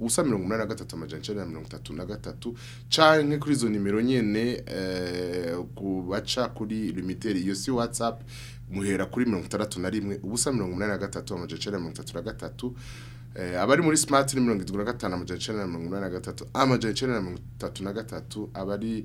ubusa mirongo inani na gatatu na mirongo na gatatu canke kuri izo nimero nyene eh, kubaca kuri limiteri iyo si whatsapp muhera kuri mirongo itandatu na rimwe ubusa mirongo inani na gatatu amajana icyenda na gatatu Eh, abari muri smart ni mirongo itatu na gatanu amajana na gatatu amajana na gatatu abari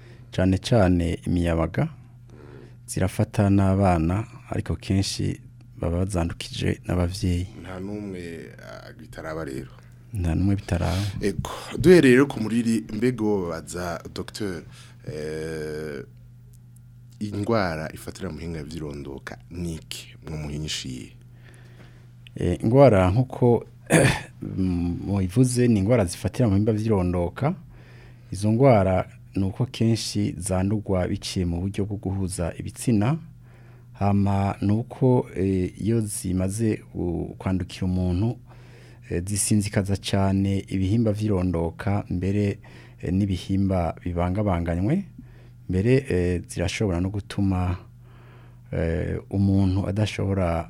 cyane cyane imiyabaga zirafata n'abana ariko kenshi baba bazandukije n'ababyeyi nta n'umwe ah, bitaraba rero nta n'umwe bitaraba duhereye rero ku muriri mbego babaza dogiteri eh, indwara ifatira mu muhinga by'irondoka nike mu muhinyishiye Eh, indwara nk'uko mubivuze ni indwara zifatira mu bimba byirondoka izo ndwara ni uko kenshi zandurwa biciye mu buryo bwo guhuza ibitsina hama ni uko eh, iyo zimaze kwandukira umuntu eh, zisinzikaza cyane ibihimba byirondoka mbere n'ibihimba bibangabanganywe mbere zirashobora no gutuma umuntu adashobora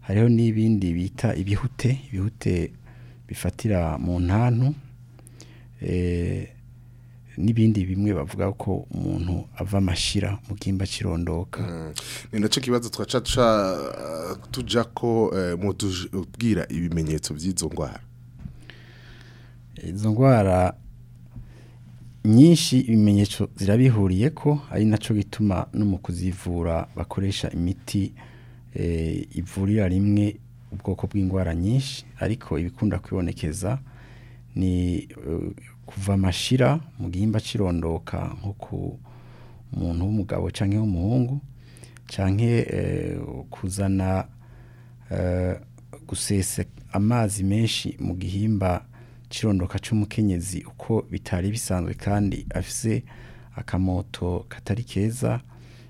hariho n'ibindi bita ibihute ibihute bifatira mu ntantu eh, n'ibindi bimwe bavuga ko umuntu ava amashyira mu gihimba kirondoka hmm. ni nacyo kibazo twacaca tujya ko eh, mutubwira ibimenyetso by'izo ndwara izo ndwara nyinshi ibimenyetso zirabihuriye ko ari nacyo bituma no mu kuzivura bakoresha imiti Eh, ivurira rimwe ubwoko bw'indwara nyinshi ariko ibikunda kwibonekeza ni eh, kuva amashira mu gihimba kirondoka nko ku muntu w'umugabo cyangwa w'umuhungu cyangwa eh, kuzana gusesa amazi menshi mu gihimba kirondoka cy'umukenyezi uko bitari bisanzwe kandi afise akamoto katari keza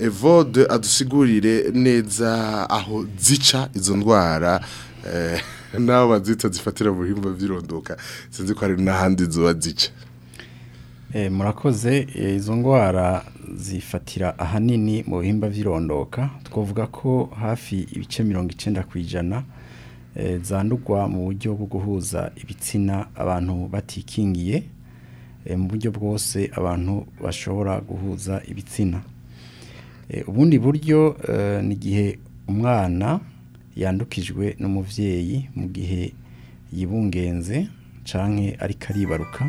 evode adusigurire neza aho zica izo ndwara naho bazica zifatira buhimba bihingwa by'irondoka sinzi ko hari n'ahandi zuba zica eh, murakoze eh, izo ndwara zifatira ahanini mu bihimba by'irondoka twavuga ko hafi ibice mirongo icyenda ku ijana eh, zandurwa mu buryo bwo guhuza ibitsina abantu batikingiye mu buryo bwose abantu bashobora guhuza ibitsina ubundi buryo ni igihe umwana yandukijwe n'umubyeyi mu gihe yibungenze canke ariko aribaruka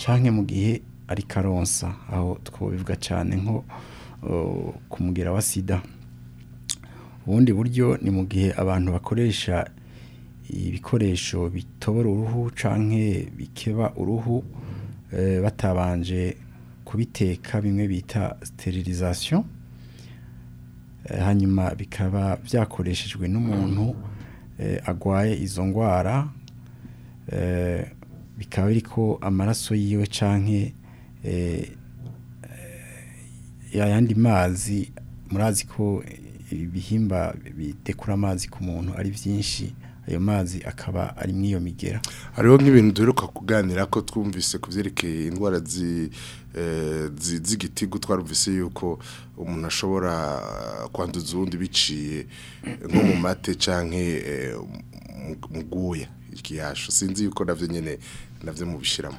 canke mu gihe ariko aronsa aho twobivuga cyane nko kumugera wa sida ubundi buryo ni mu gihe abantu bakoresha ibikoresho bitobora uruhu canke bikeba uruhu eh, batabanje kubiteka bimwe bita sterilisation Eh, hanyuma bikaba byakoreshejwe n'umuntu eh, agwaye izo ndwara eh, bikaba biri ko amaraso yiwe canke ayandi mazi murazi ko ibihimba bitekura amazi ku muntu ari byinshi ayo mazi akaba ari muri iyo migera hariho nk'ibintu duheruka kuganira ko twumvise ku byerekeye indwara eh, z'igitigu twarumvise yuko umuntu ashobora kwanduza ubundi biciye nko mu mate cyangwa eh, mu guya ikiyasho sinzi yuko nabyo nyine nabyo mubishyiramo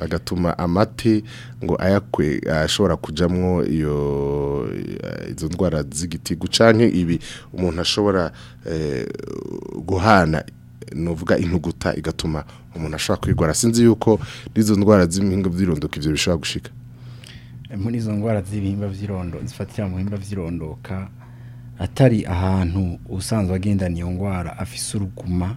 agatuma amate ngo ayakwe ashobora kujyamo iyo eh, izo ndwara z'igitigu cyangwa ibi umuntu ashobora guhana nuvuga intuguta igatuma umuntu ashobora kwirwara sinzi yuko n'izo ndwara z'ibihingwa by'irondoka ibyo bishobora gushika muri izo ndwara z'ibihingwa by'irondo zifatira mu bihingwa by'irondoka atari ahantu usanzwe agendana iyo ndwara afise uruguma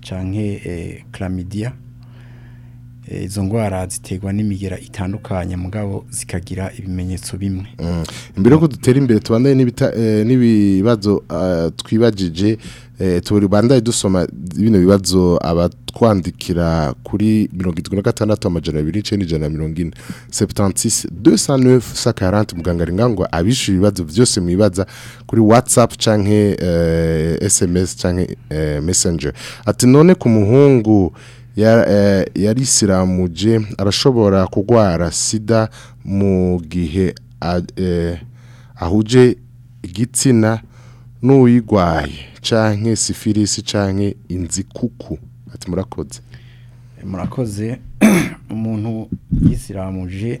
cyangwa eh, chlamydia Eh, izo ndwara ziterwa n'imigera itandukanye mugabo zikagira ibimenyetso bimwe imbere mm. yuko dutera imbere tubandane eh, n'ibibazo ah, twibagije eh, tubandaye dusoma bino bibazo abatwandikira kuri mirongo itatu na gatandatu amajana abiri n'icyenda ijana na mirongo ine seputantisi de sanefu muganga ngo abishyura ibibazo byose mwibaza kuri watsapu cyangwa esemesi cyangwa mesenjeri ati none ku muhungu yari eh, arashobora kugwara sida mu gihe eh, ahuje igitsina n'uyigwaye canke sifirisi canke inzikuku ati murakoze murakoze umuntu yisiramuje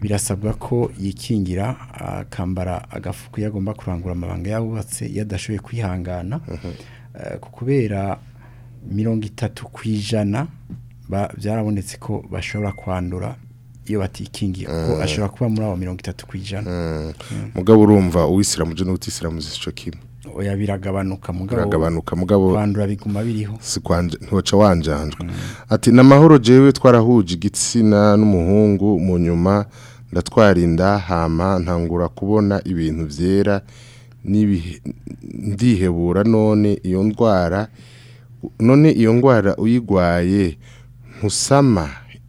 birasabwa ko yikingira akambara agafuku yagomba kurangura amabanga yabubatse yadashoboye kwihangana eh, kubera mirongo itatu ku ijana byarabonetse ko bashobora kwandura iyo batikingiye kuko eh. ashobora kuba muri abo mirongo itatu ku ijana eh. hmm. mugabo urumva uwisiramu je n'utisilamu zisico kimwe oya biragabanuka mugabo biragabanuka mugabo kwandura biguma biriho si kwanje ntoca wanjanjwe hmm. ati namahoro jewe twarahuje igitsina n'umuhungu mu nyuma ndatwarinda hama ntangura kubona ibintu byera ndihebura none iyo ndwara none iyo ndwara uyigwaye ntusama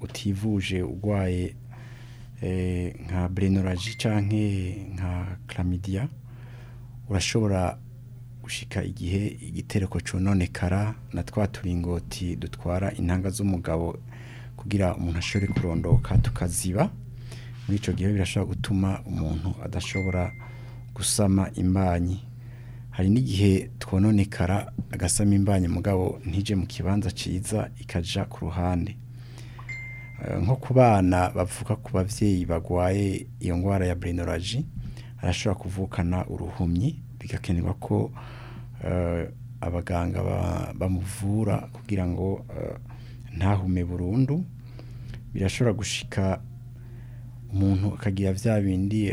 utivuje urwaye Eh, nka burenoroji cyangwa nka karamidiya urashobora gushyika igihe igitereko cyononekara na twa turingoti dutwara intanga z'umugabo kugira umuntu ashobore kurondoka tukaziba muri icyo gihe birashobora gutuma umuntu adashobora gusama imbanyi hari n'igihe twononekara agasama imbanyi mugabo ntije mu kibanza cyiza ikajya ku ruhande Eh, nko ku bana bavuka ku babyeyi bagwaye iyo ndwara ya burenoraji arashobora kuvukana uruhumyi bigakenerwa ko eh, abaganga bamuvura kugira ngo eh, ntahume burundu birashobora gushika umuntu akagira bya bindi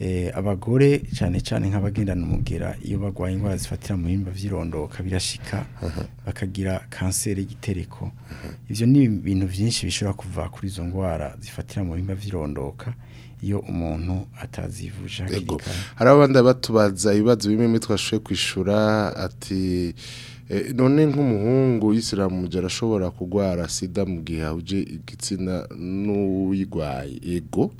Eh, abagore cyane cyane nk'abagendana umugera, iyo bagwaye indwara zifatira mu bihimba by'irondoka birashika uh-huh. bakagira kanseri y'igitereko uh-huh. ibyo ni ibintu byinshi bishobora kuva kuri izo ndwara zifatira mu bihimba by'irondoka iyo umuntu atazivuje hakiri kare hari abandi batubaza ibibazo bimwe bimwe twashoboye kwishyura ati eh, none nk'umuhungu y'isilamu arashobora kurwara sida mu gihe ahuje igitsina n'uyirwaye ego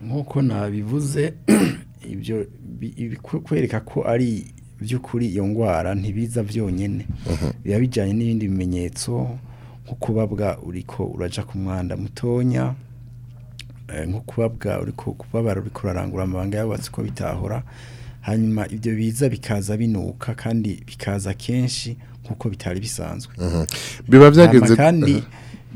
nk'uko nabivuze ibyo kwereka ko ari by'ukuri iyo ndwara ntibiza byonyine mhm. biba bijyanye n'ibindi bimenyetso nko kubabwa uriko urajya ku mwanda mutonya eh, nko kubabwa uriko kubabara uriko urarangura amabanga y'abatsi ko bitahora hanyuma ibyo biza bikaza binuka kandi bikaza kenshi nk'uko bitari bisanzwe mhm. biba byagenze kandi mhm.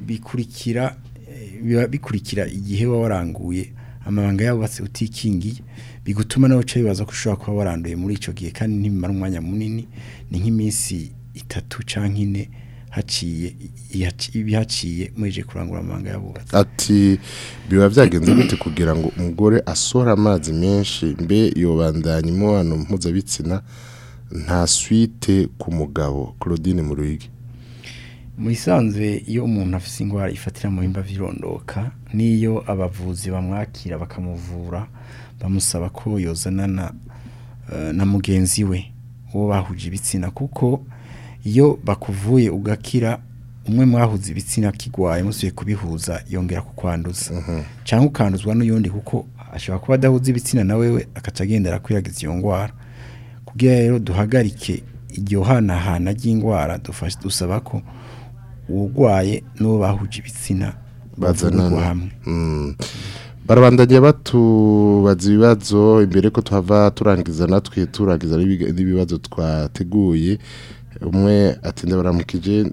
bikurikira eh, biba bikurikira igihe waba waranguye amabanga yabubatse utikingiye bigutuma nawe uca bibaza ko ushobora kuba waranduye muri icyo gihe kandi ntibimara umwanya munini ni nk'iminsi itatu cyangwa ine haciye ibihaciye murije kurangura amabanga yabubatse ati biba byagenze gute kugira ngo umugore asohore amazi menshi mbe yobandanya imibonano mpuzabitsina nta swite ku mugabo Claudine mu ruhige mu isanzwe iyo umuntu afite indwara ifatira mu bimba birondoka n'iyo abavuzi bamwakira bakamuvura bamusaba ko yozanana eh, na mugenzi we uwo bahuje ibitsina kuko iyo bakuvuye ugakira umwe mwahuze ibitsina kigwaye musubiye kubihuza yongera kukwanduza mhm. cyangwa ukanduzwa n'undi kuko ashobora kuba adahuza ibitsina na wewe agaca agenda arakwiragiza iyo ndwara kugira rero duhagarike iryo hanahana ry'indwara dusaba ko uwurwaye n'uwo bahuje ibitsina bazanana hamwe mm. barabandanya batubaza ibibazo imbere ko tuhava turangiza natwe turangiza n'ibibazo twateguye umwe atinda baramukije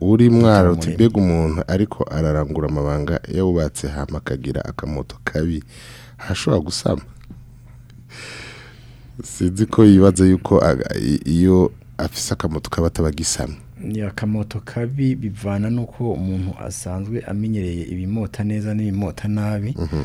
uri mwarutse mbega umuntu ariko ararangura amabanga yawubatse hama akagira akamoto kabi hashobora gusama sinzi ko yibaza yuko iyo afise akamoto kaba atabagisama ni akamoto kabi bivana n'uko umuntu asanzwe amenyereye ibimota neza n'ibimota nabi mhm.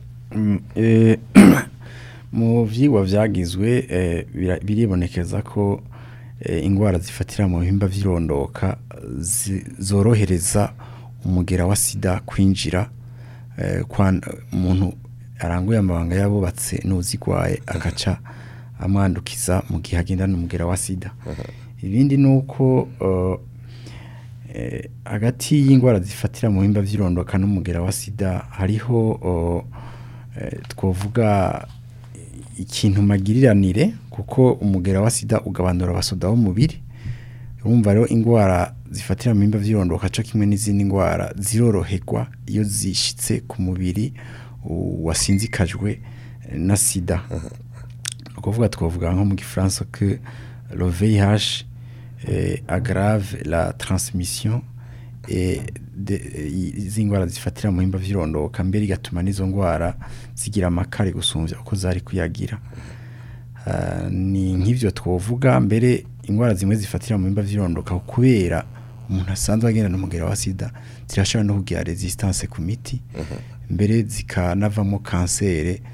mm, eh, mu byigwa vyagizwe eh, biribonekeza ko eh, indwara zifatira mu bihimba by'irondoka zorohereza umugera wa sida kwinjira umuntu aranguye amabanga y'abubatse n'uzigwaye agaca amwandukiza mu gihe agendana umugera wa sida ibindi ni uko uh, eh, hagati y'indwara zifatira mu bihimba by'irondoka n'umugera wa sida hariho uh, eh, twavuga ikintu magiriranire kuko umugera wa sida ugabanura abasoda w'umubiri urumva rero indwara zifatira mu bihimba by'irondoka cyo kimwe n'izindi ndwara ziroroherwa iyo zishyitse ku mubiri wasinzikajwe na sida ni ukuvuga twavuga nko mu gifaransa ko roveyi hashi eh, agrave la taransimisiyo eh, z'indwara zifatira mu bihimba by'irondoka mbere igatuma n'izo ndwara zigira amakare gusumbya uko zari kuyagira ah, ni nk'ibyo twavuga mbere indwara zimwe zifatira mu bihimba by'irondoka kubera umuntu asanzwe agendana umugera wa sida zirashobora no kugira resistance ku miti mbere zikanavamo kanseri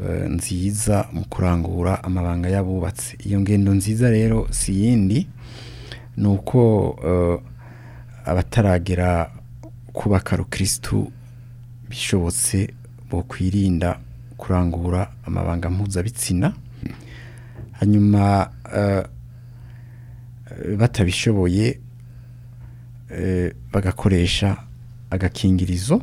Eh, nziza mu kurangura amabanga y'abubatsi iyo ngendo nziza rero si iyindi ni uko eh, abataragera kubaka rukirisitu bishobotse bo kwirinda kurangura amabanga mpuzabitsina hanyuma eh, batabishoboye bagakoresha agakingirizo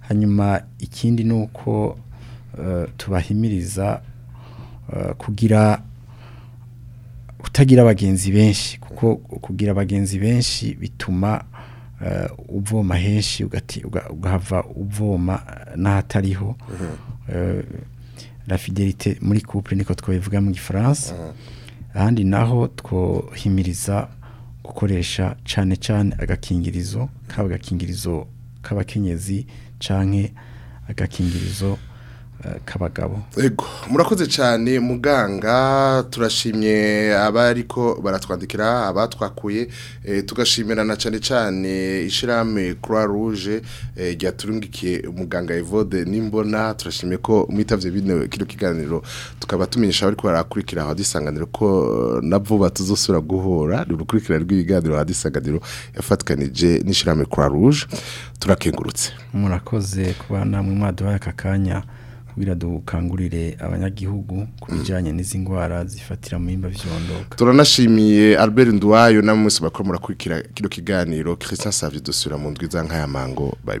hanyuma ikindi ni uko eh, tubahimiriza kugira kutagira abagenzi benshi kuko kugira abagenzi benshi bituma eh, uvoma henshi ugahava uvoma n'ahatariho mm-hmm. eh, la fidelite muri couple niko twabivuga mu gifaransa mm-hmm. ahandi naho twohimiriza gukoresha cyane cyane agakingirizo kaba agakingirizo k'abakenyezi canke agakingirizo kabagabo yego murakoze cyane muganga turashimye abariko baratwandikira abatwakuye eh, tugashimira na cyane cyane ishyirahamwe croix rouge eh, ryaturungikiye muganga evode n'imbona turashimye ko mwitabye bino kino kiganiro tukaba tumenyesha abari barakurikira ahadisanganiro ko eh, na vuba tuzosura guhora ni urukurikirane rw'ibiganiro ahadisanganiro yafatwanije n'ishyirahamwe croix rouge turakengurutse murakoze kuba namwe mwaduhaye aka kanya biradukangurire abanyagihugu ku bijyanye n'izi ndwara zifatira mu bimba byondora turanashimiye albert nduwayo na mwese bakora murakurikira kino kiganiro christian savye dusubira mu ndwi za nk'aya mango bye